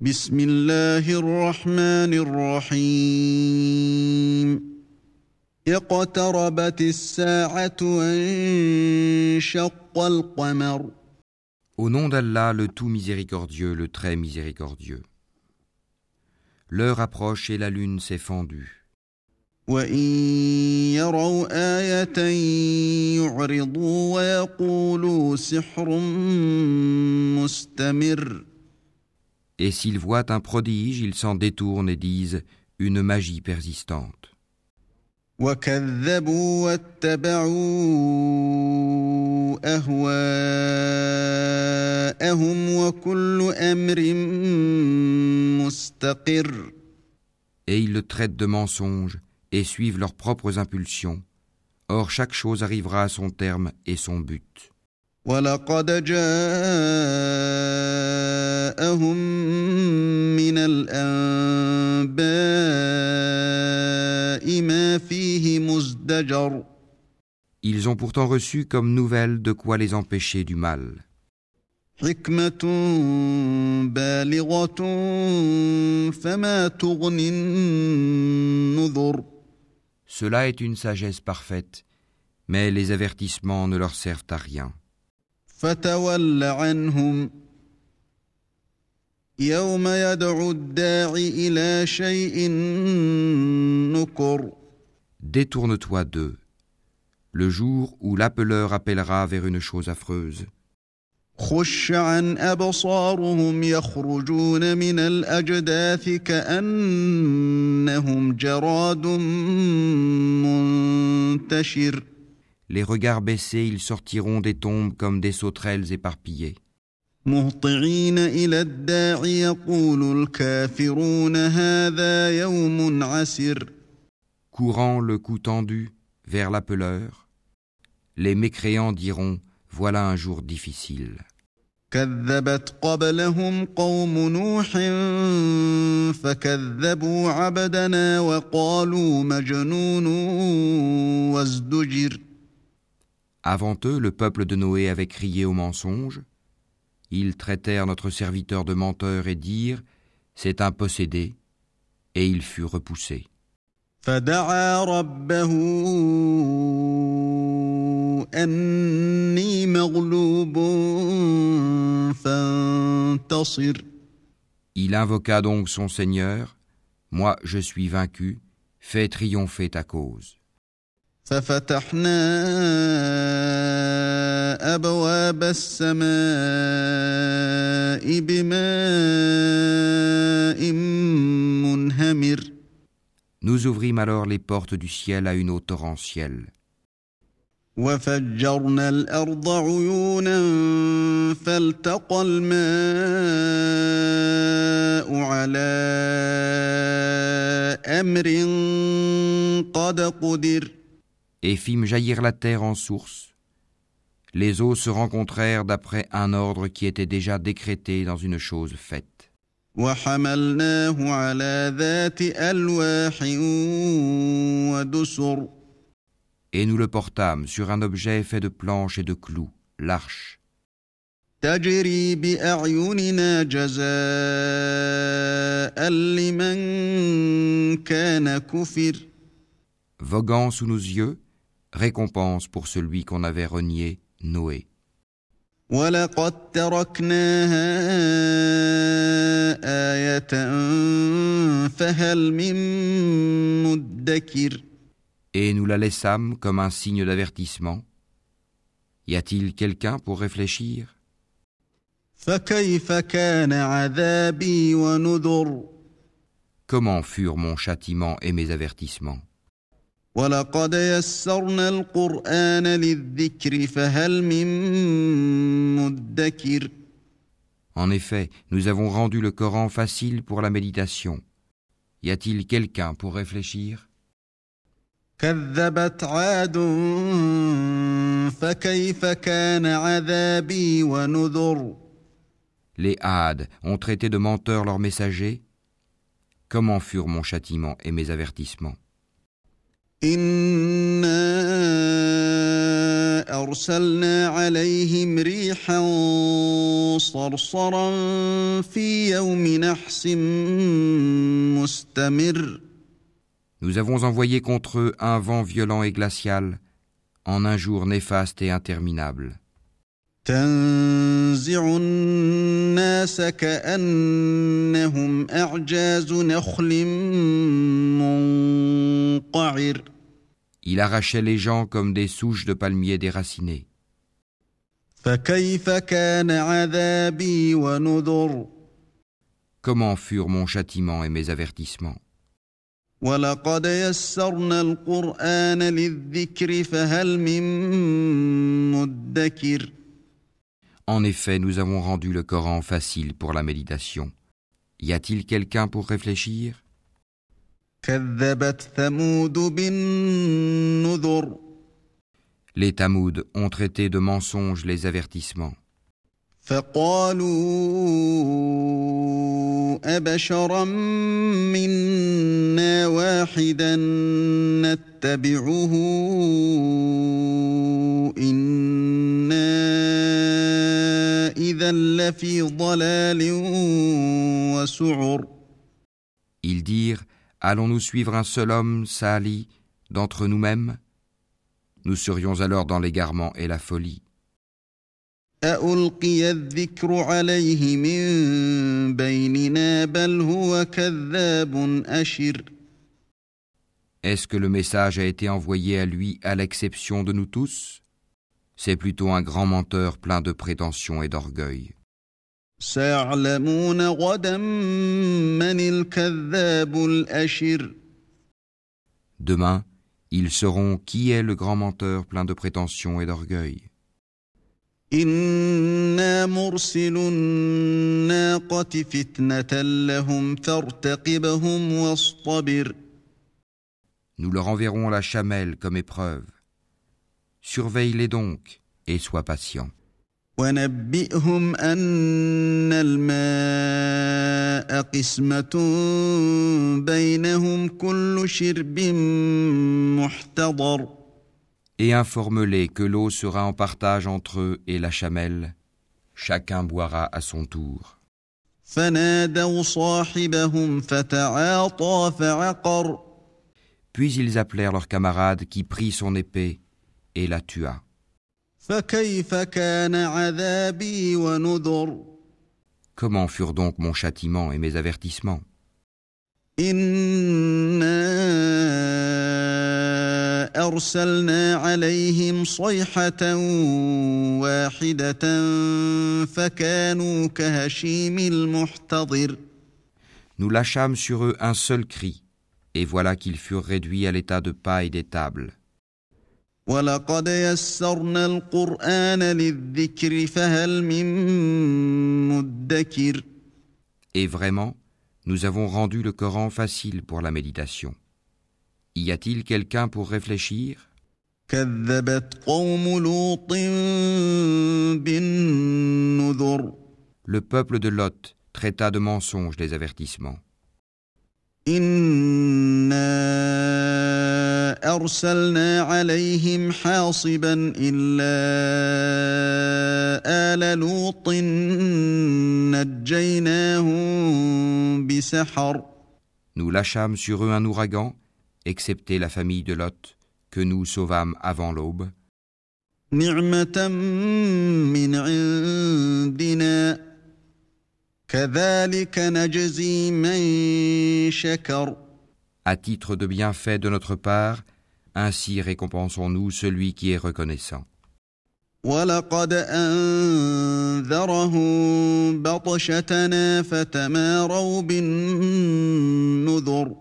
بسم الله الرحمن الرحيم اقتربت الساعة وانشق القمر Au nom d'Allah, le tout miséricordieux, le très miséricordieux. L'heure approche et la lune s'est fendue. وإن يروا آية يعرضوا ويقولوا سحر مستمر et s'ils voient un prodige, ils s'en détournent et disent une magie persistante. Et ils le traitent de mensonge et suivent leurs propres impulsions. Or chaque chose arrivera à son terme et son but. ولقد جاءهم من الأنباء ما فيه مزدجر Ils ont pourtant reçu comme nouvelle de quoi les empêcher du mal. حكمة بالغة فما تغني النذر Cela est une sagesse parfaite, mais les avertissements ne leur servent à rien. فتول عنهم يوم يدعو الداعي إلى شيء نكر Détourne-toi d'eux, le jour où l'appeleur appellera vers une chose affreuse. خش عن أبصارهم يخرجون من الأجداث كأنهم جراد منتشر Les regards baissés, ils sortiront des tombes comme des sauterelles éparpillées. مهطعين إلى الداع يقول الكافرون هذا يوم عسر Courant le cou tendu vers l'appeleur, les mécréants diront Voilà un jour difficile. كذبت قبلهم قوم نوح فكذبوا عبدنا وقالوا مجنون وازدجر Avant eux, le peuple de Noé avait crié au mensonge. Ils traitèrent notre serviteur de menteur et dirent C'est un possédé, et il fut repoussé. فدعا ربه أني مغلوب فانتصر Il invoqua donc son Seigneur Moi je suis vaincu, fais triompher ta cause. ففتحنا أبواب السماء بماء منهمر Nous ouvrîmes alors les portes du ciel à une eau torrentielle. وفجرنا الأرض عيونا فالتقى الماء على أمر قد قدر et fîmes jaillir la terre en sources. Les eaux se rencontrèrent d'après un ordre qui était déjà décrété dans une chose faite. Et nous le portâmes sur un objet fait de planches et de clous, l'arche. Voguant sous nos yeux, récompense pour celui qu'on avait renié, Noé. ولقد تركناها آية فهل من مدكر Et nous la laissâmes comme un signe d'avertissement. Y a-t-il quelqu'un pour réfléchir فكيف كان عذابي ونذر Comment furent mon châtiment et mes avertissements ولقد يسرنا القرآن للذكر فهل من مدكر En effet, nous avons rendu le Coran facile pour la méditation. Y a-t-il quelqu'un pour réfléchir كذبت عاد فكيف كان عذابي ونذر Les Hades ont traité de menteurs leurs messagers. Comment furent mon châtiment et mes avertissements إنا أرسلنا عليهم ريحا صرصرا في يوم نحس مستمر Nous avons envoyé contre eux un vent violent et glacial en un jour néfaste et interminable. تنزع الناس كأنهم أعجاز نخل منقعر Il arrachait les gens comme des souches de palmiers déracinées. Comment furent mon châtiment et mes avertissements En effet, nous avons rendu le Coran facile pour la méditation. Y a-t-il quelqu'un pour réfléchir? كذبت ثمود بالنذر Les Tamouds ont traité de mensonges les avertissements. فقالوا أبشرا منا واحدا نتبعه إنا إذا لفي ضلال وسعر Ils dirent Allons-nous suivre un seul homme, Saali, d'entre nous-mêmes? Nous serions alors dans l'égarement et la folie. Est-ce que le message a été envoyé à lui à l'exception de nous tous? C'est plutôt un grand menteur plein de prétention et d'orgueil. سيعلمون غدا من الكذاب الأشر Demain, ils sauront qui est le grand menteur plein de prétentions et d'orgueil. إنا مرسل الناقة فتنة لهم فارتقبهم واصطبر Nous leur enverrons la chamelle comme épreuve. Surveille-les donc et sois patient. ونبئهم أن الماء قسمة بينهم كل شرب محتضر Et informe-les que l'eau sera en partage entre eux et la chamelle. Chacun boira à son tour. فنادوا صاحبهم فتعاطى فعقر Puis ils appelèrent leur camarade qui prit son épée et la tua. Comment furent donc mon châtiment et mes avertissements Nous lâchâmes sur eux un seul cri, et voilà qu'ils furent réduits à l'état de paille des tables. ولقد يسرنا القرآن للذكر فهل من مدكر Et vraiment, nous avons rendu le Coran facile pour la méditation. Y a-t-il quelqu'un pour réfléchir كذبت قوم لوط بالنذر Le peuple de Lot traita de mensonges les avertissements. إنا أرسلنا عليهم حاصبا إلا آل لوط نجيناهم بسحر Nous lâchâmes sur eux un ouragan, excepté la famille de Lot, que nous sauvâmes avant l'aube. نعمة من عندنا كذلك نجزي من شكر À titre de bienfait de notre part, ainsi récompensons-nous celui qui est reconnaissant. ولقد أنذرهم بطشتنا فتماروا بالنذر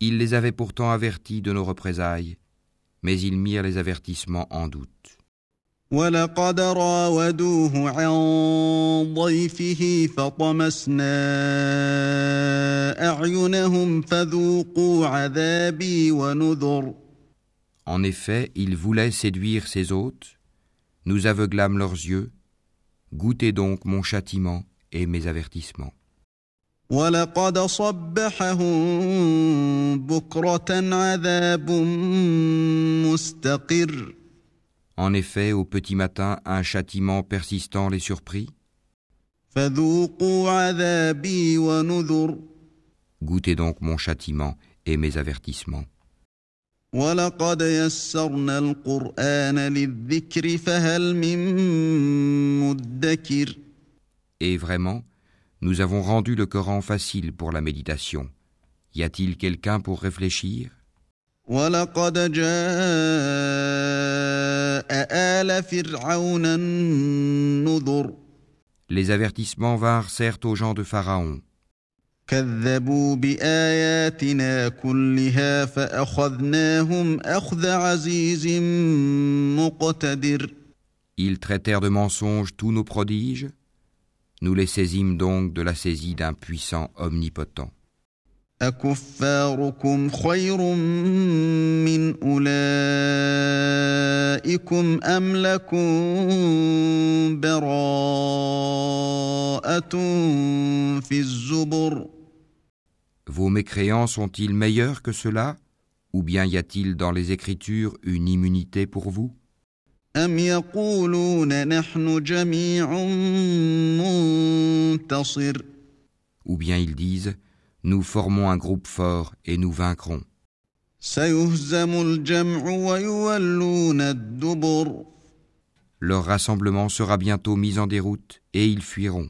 Il les avait pourtant avertis de nos représailles, mais ils mirent les avertissements en doute. ولقد راودوه عن ضيفه فطمسنا أعينهم فذوقوا عذابي ونذر en effet, ils voulaient séduire ses hôtes, nous aveuglâmes leurs yeux, goûtez donc mon châtiment et mes avertissements. En effet, au petit matin, un châtiment persistant les surprit. Goûtez donc mon châtiment et mes avertissements. ولقد يسرنا القرآن للذكر فهل من مدكر Et vraiment, nous avons rendu le Coran facile pour la méditation. Y a-t-il quelqu'un pour réfléchir ولقد جاء آل فرعون النذر Les avertissements vinrent certes aux gens de Pharaon. كذبوا بآياتنا كلها فأخذناهم أخذ عزيز مقتدر Ils traitèrent de mensonges tous nos prodiges. Nous les saisîmes donc de la saisie d'un puissant omnipotent. أكفاركم خير من أولئكم أم لكم براءة في الزبر Vos mécréants sont-ils meilleurs que ceux-là Ou bien y a-t-il dans les Écritures une immunité pour vous? Ou bien ils disent Nous formons un groupe fort et nous vaincrons. Leur rassemblement sera bientôt mis en déroute et ils fuiront.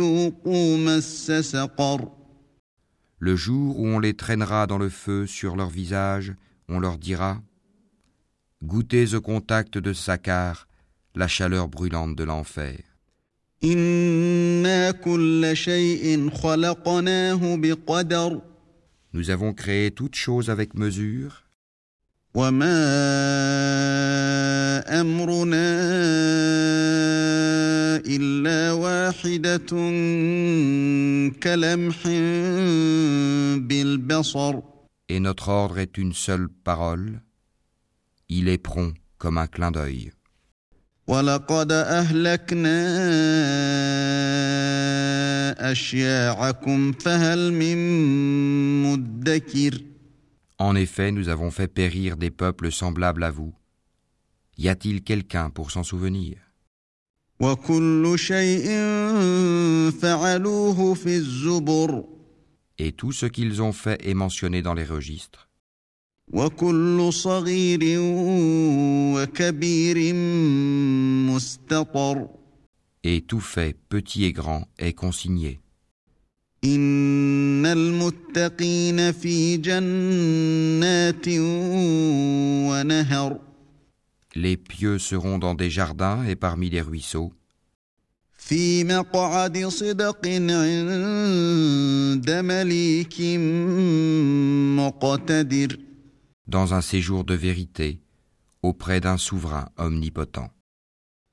Le jour où on les traînera dans le feu sur leur visage, on leur dira Goûtez au contact de Sakar la chaleur brûlante de l'enfer. إنا كل شيء خلقناه بقدر Nous avons créé toutes choses avec mesure, وما واحدة كلمح بالبصر et notre ordre est une seule parole. Il est prompt comme un clin d'œil. ولقد أهلكنا أشياعكم فهل من مدكر En effet, nous avons fait périr des peuples semblables à vous. Y a-t-il quelqu'un pour s'en souvenir Et tout ce qu'ils ont fait est mentionné dans les registres. Et tout fait, petit et grand, est consigné. Les pieux seront dans des jardins et parmi les ruisseaux. Dans un séjour de vérité auprès d'un souverain omnipotent.